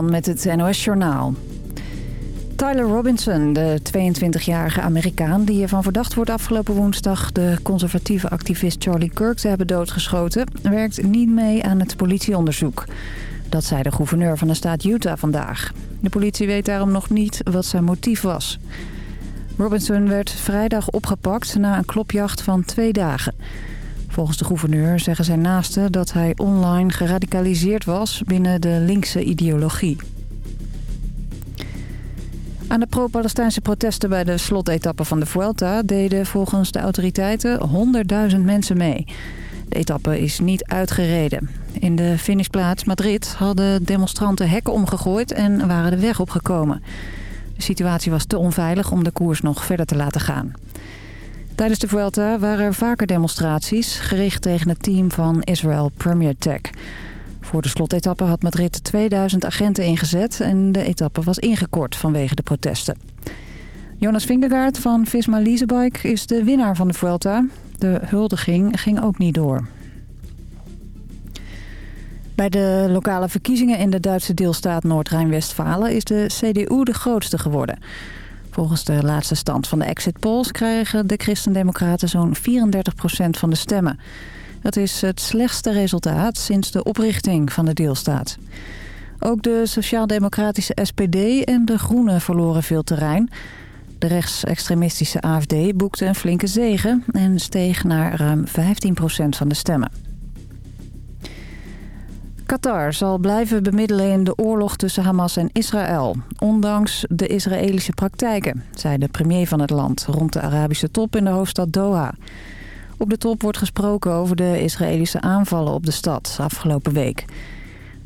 met het NOS-journaal. Tyler Robinson, de 22-jarige Amerikaan die ervan verdacht wordt afgelopen woensdag... de conservatieve activist Charlie Kirk te hebben doodgeschoten... werkt niet mee aan het politieonderzoek. Dat zei de gouverneur van de staat Utah vandaag. De politie weet daarom nog niet wat zijn motief was. Robinson werd vrijdag opgepakt na een klopjacht van twee dagen... Volgens de gouverneur zeggen zijn naasten dat hij online geradicaliseerd was binnen de linkse ideologie. Aan de pro-Palestijnse protesten bij de slotetappe van de Vuelta deden volgens de autoriteiten 100.000 mensen mee. De etappe is niet uitgereden. In de finishplaats Madrid hadden demonstranten hekken omgegooid en waren de weg opgekomen. De situatie was te onveilig om de koers nog verder te laten gaan. Tijdens de Vuelta waren er vaker demonstraties... gericht tegen het team van Israel Premier Tech. Voor de slotetappe had Madrid 2000 agenten ingezet... en de etappe was ingekort vanwege de protesten. Jonas Vingegaard van Visma Leasebike is de winnaar van de Vuelta. De huldiging ging ook niet door. Bij de lokale verkiezingen in de Duitse deelstaat Noord-Rijn-Westfalen... is de CDU de grootste geworden... Volgens de laatste stand van de exit polls krijgen de christendemocraten zo'n 34% van de stemmen. Dat is het slechtste resultaat sinds de oprichting van de deelstaat. Ook de sociaal-democratische SPD en de Groenen verloren veel terrein. De rechtsextremistische AFD boekte een flinke zege en steeg naar ruim 15% van de stemmen. Qatar zal blijven bemiddelen in de oorlog tussen Hamas en Israël... ondanks de Israëlische praktijken, zei de premier van het land... rond de Arabische top in de hoofdstad Doha. Op de top wordt gesproken over de Israëlische aanvallen op de stad afgelopen week.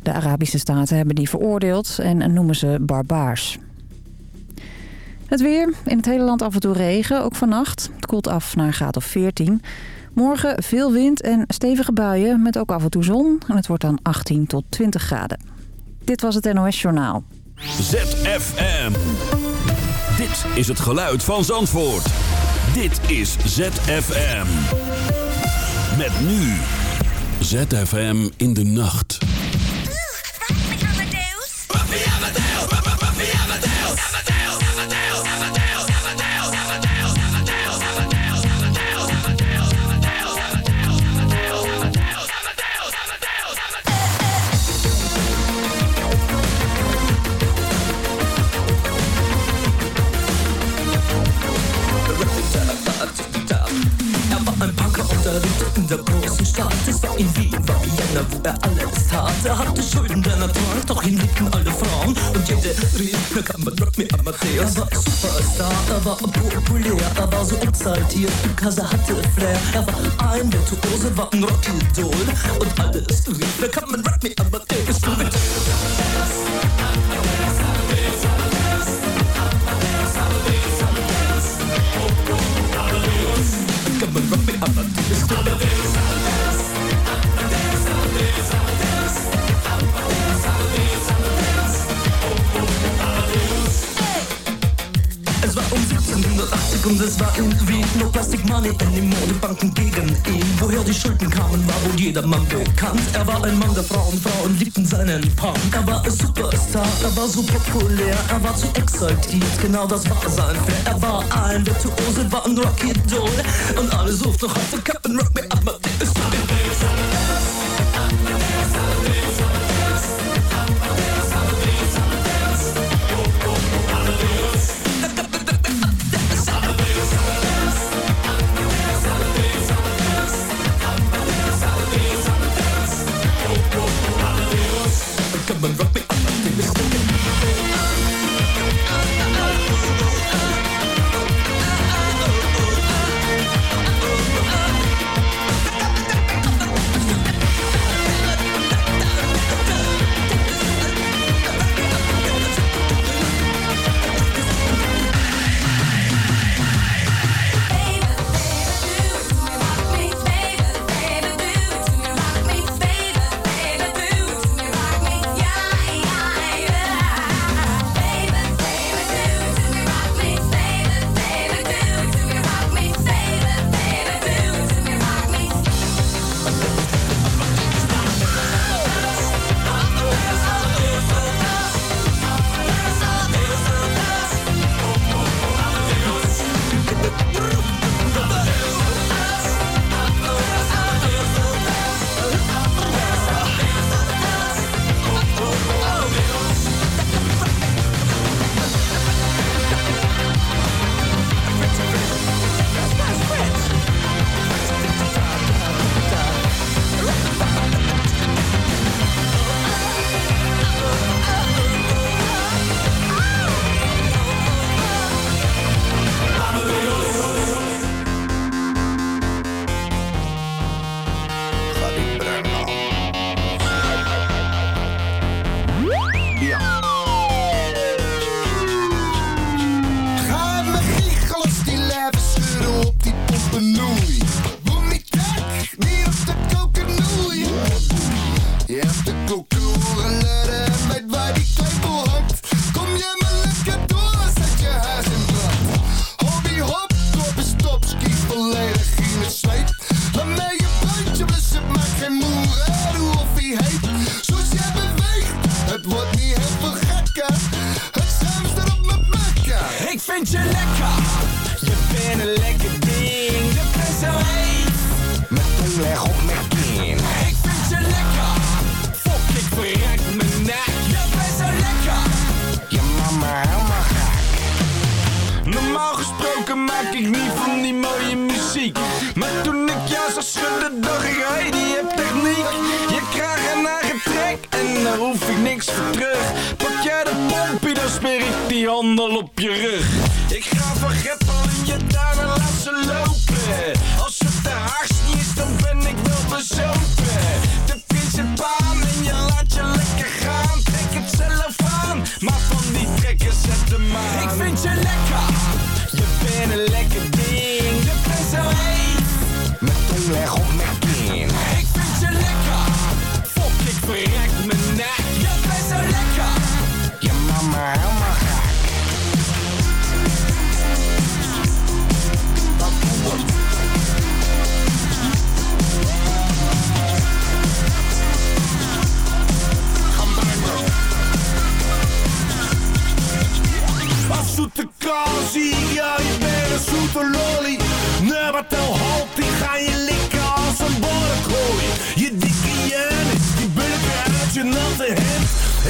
De Arabische staten hebben die veroordeeld en noemen ze barbaars. Het weer. In het hele land af en toe regen, ook vannacht. Het koelt af naar een graad of 14... Morgen veel wind en stevige buien met ook af en toe zon. En het wordt dan 18 tot 20 graden. Dit was het NOS Journaal. ZFM. Dit is het geluid van Zandvoort. Dit is ZFM. Met nu. ZFM in de nacht. Der großen Stadt. Es war in Wien, war Vienna, wo er alles tat. Er hatte Schulden, der Natur, doch ihn liebten alle Frauen. Und jede rief, na kann man Rock me Amadeus. Er war Superstar, er war populär, er war so exaltiert, er hatte Flair. Er war ein Virtuose, war ein Rockidol. Und alles rief, na kann man Rock me Amadeus. Come and rock me up and 1780 und es war irgendwie no Plastic Money in den Modebanken gegen ihn. Woher die Schulden kamen, war wohl jedermann bekannt. Er war ein Mann der Frauen, Frauen liebten seinen Punk. Er war ein Superstar, er war so populär, er war zu exaltiert, genau das war sein Flair. Er war ein Virtuose, war ein Rocky Doll und alle suchten noch heute Captain Rock me up,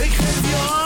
Ik geef je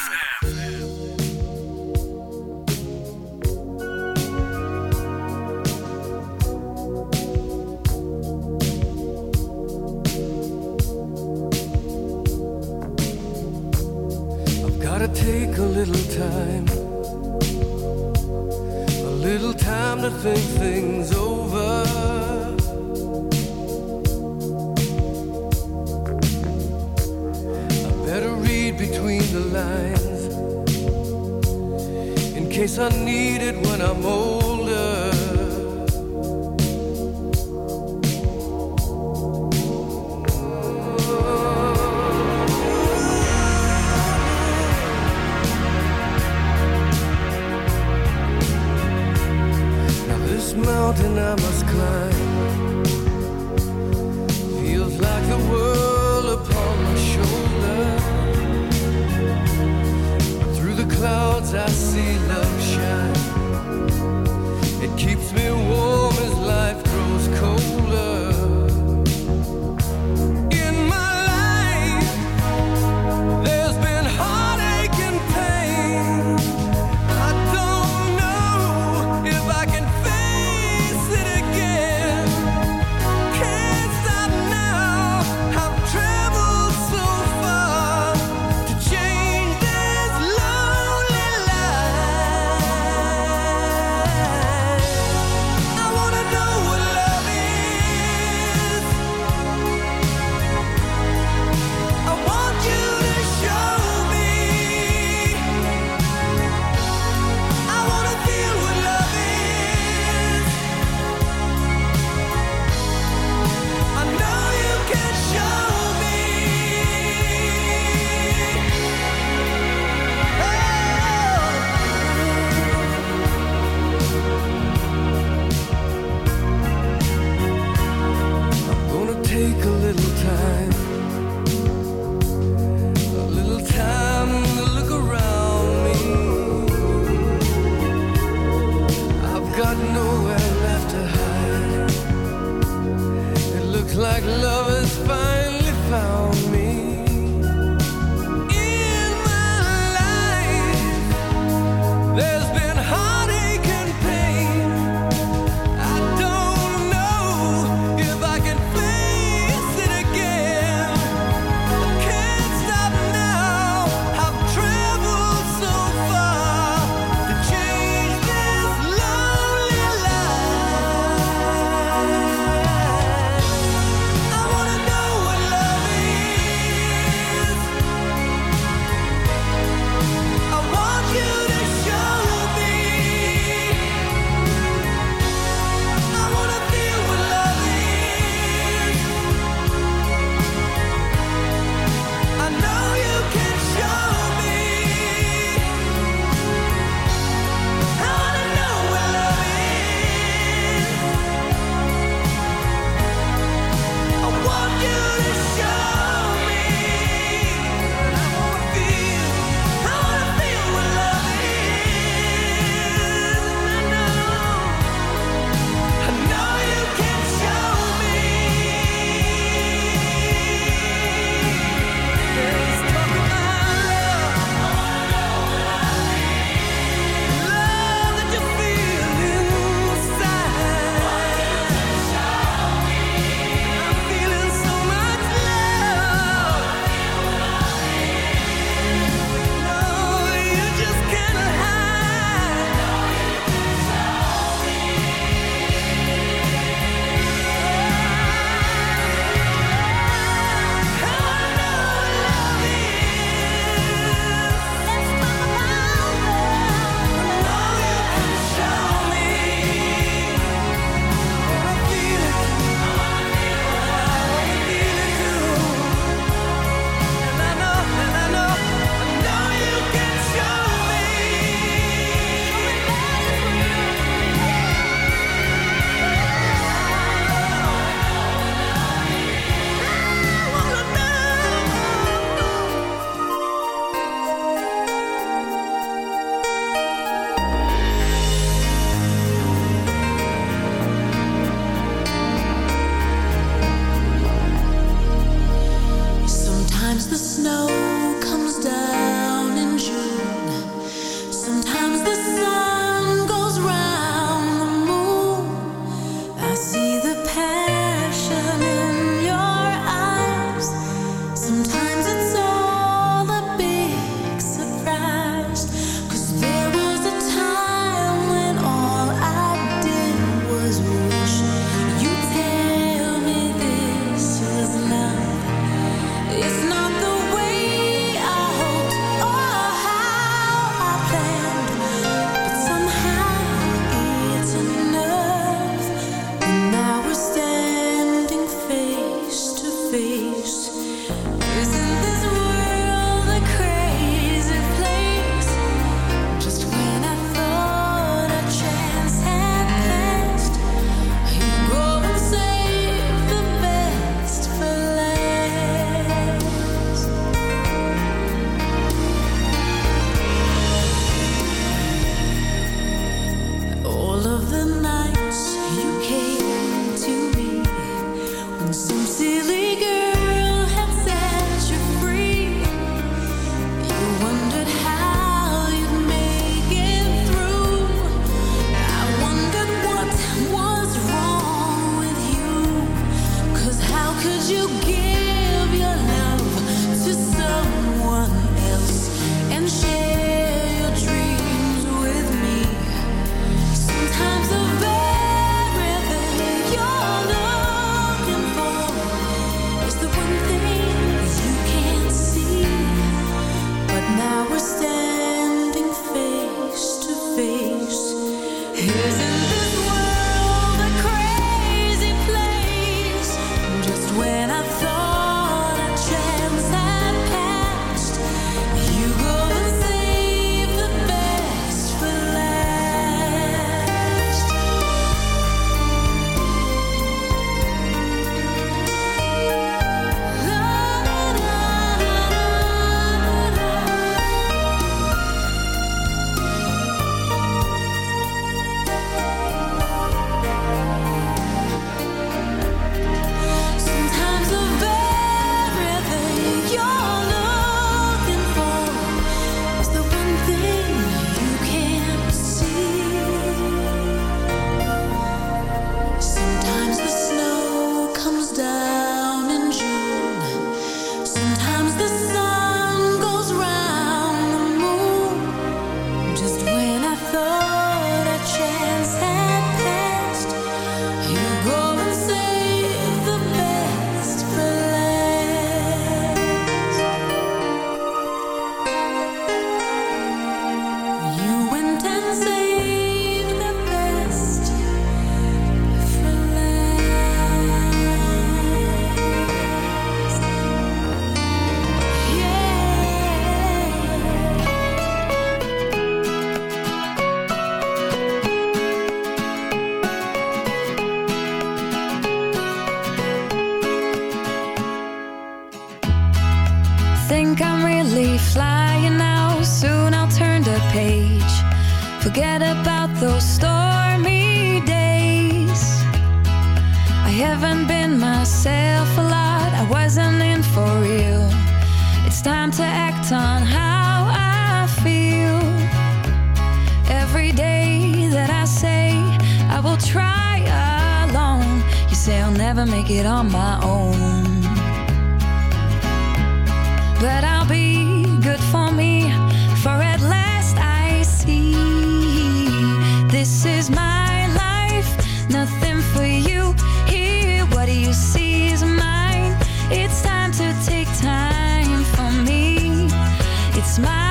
It's my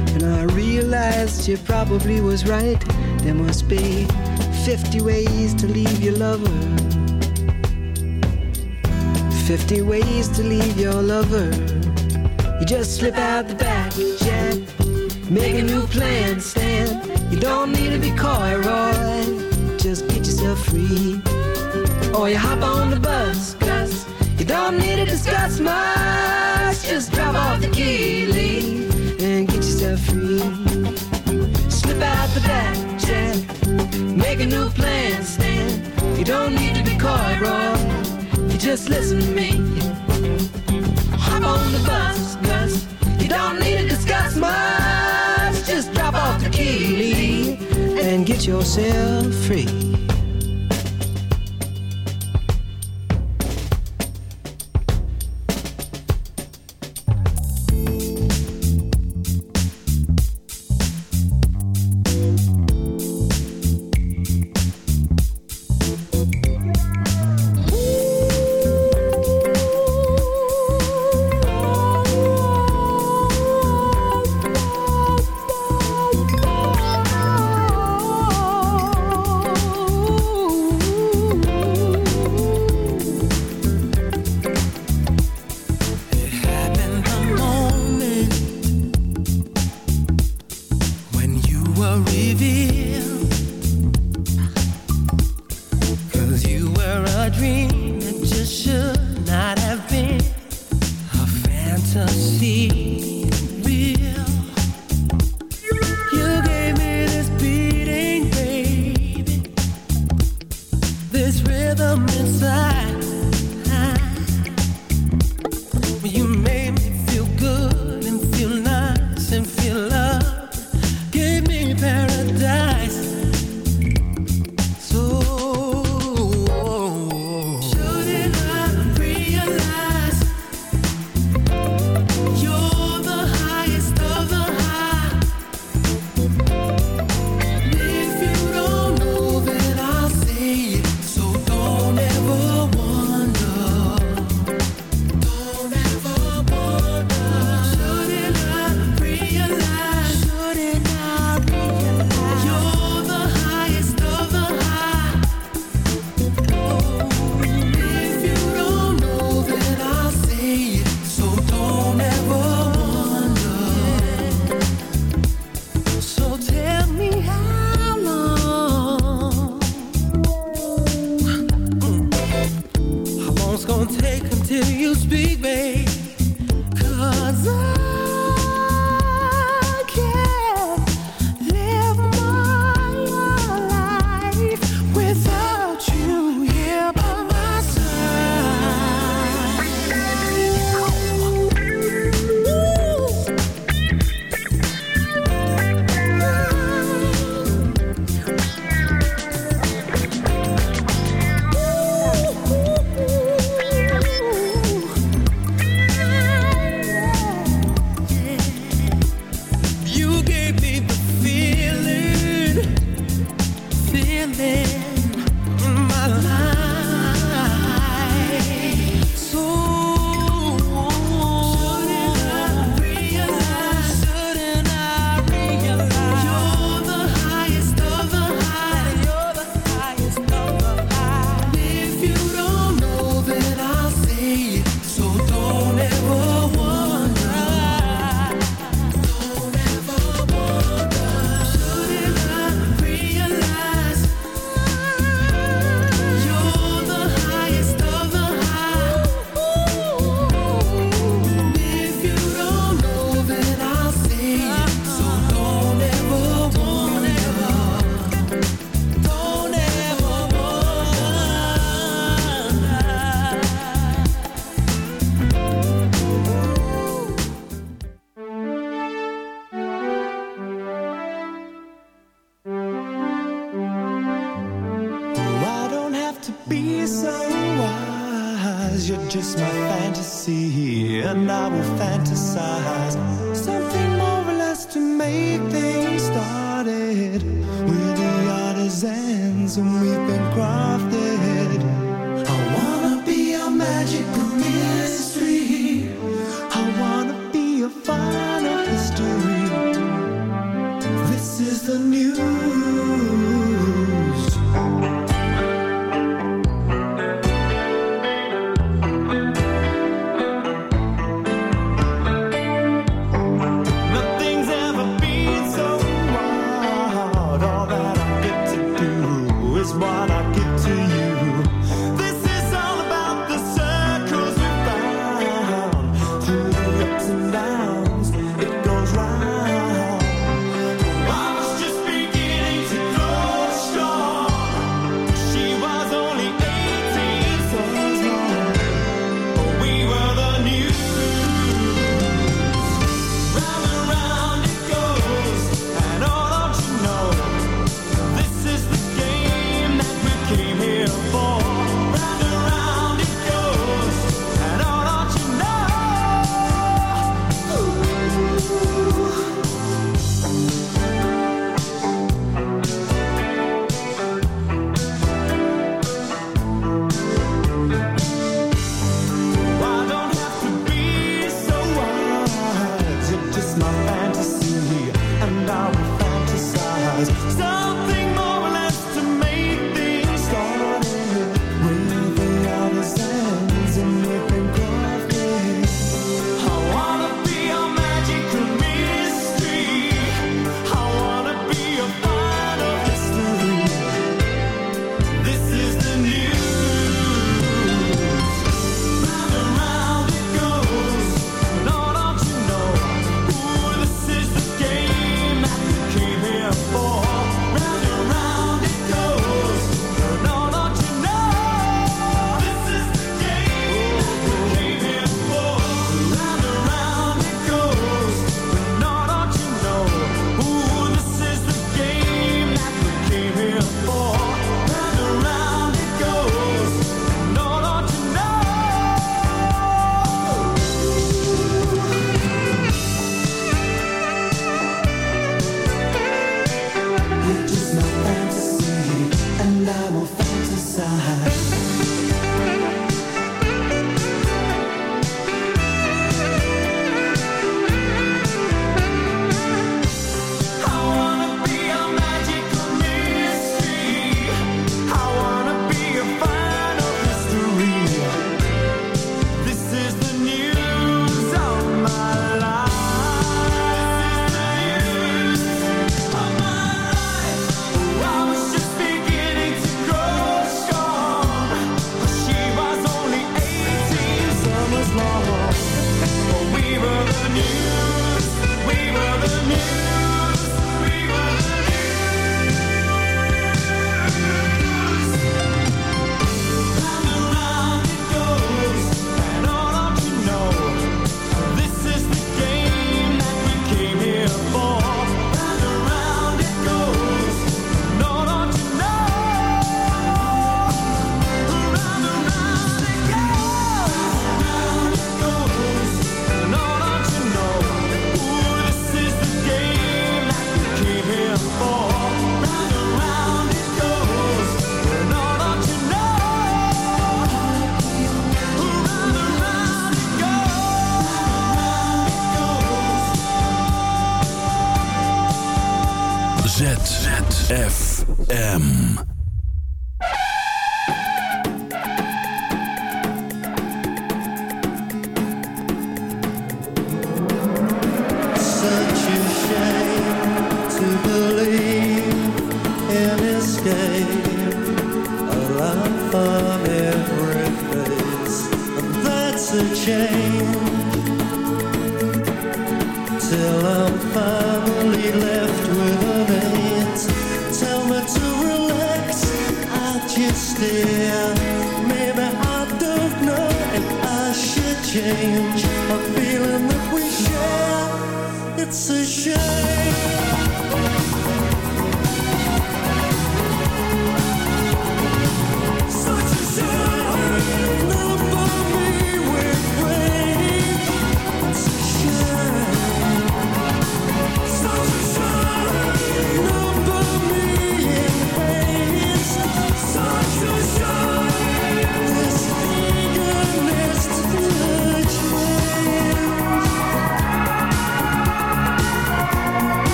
I realized you probably was right. There must be 50 ways to leave your lover. 50 ways to leave your lover. You just slip out the back, Make a new plan, stand. You don't need to be coy, Roy. Just get yourself free. Or you hop on the bus, cause You don't need to discuss much. Just drop off the key, Free, Slip out the back, Jack. Make a new plan, Stand, You don't need to be coy, Roy. You just listen to me. Hop on the bus, cause You don't need to discuss much. Just drop off the key and get yourself free.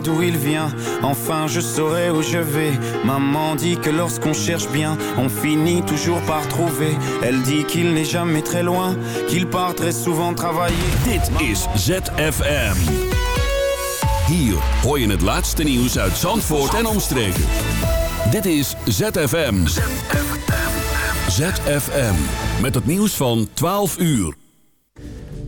d'où il vient. Enfin, je saurai où je vais. Maman dit que lorsqu'on cherche bien, on finit toujours par trouver. Elle dit qu'il n'est jamais très loin, qu'il part très souvent travailler. Dit is ZFM. Hier hoor je het laatste nieuws uit Zandvoort en omstreken. Dit is ZFM. ZFM. ZFM. Met het nieuws van 12 uur.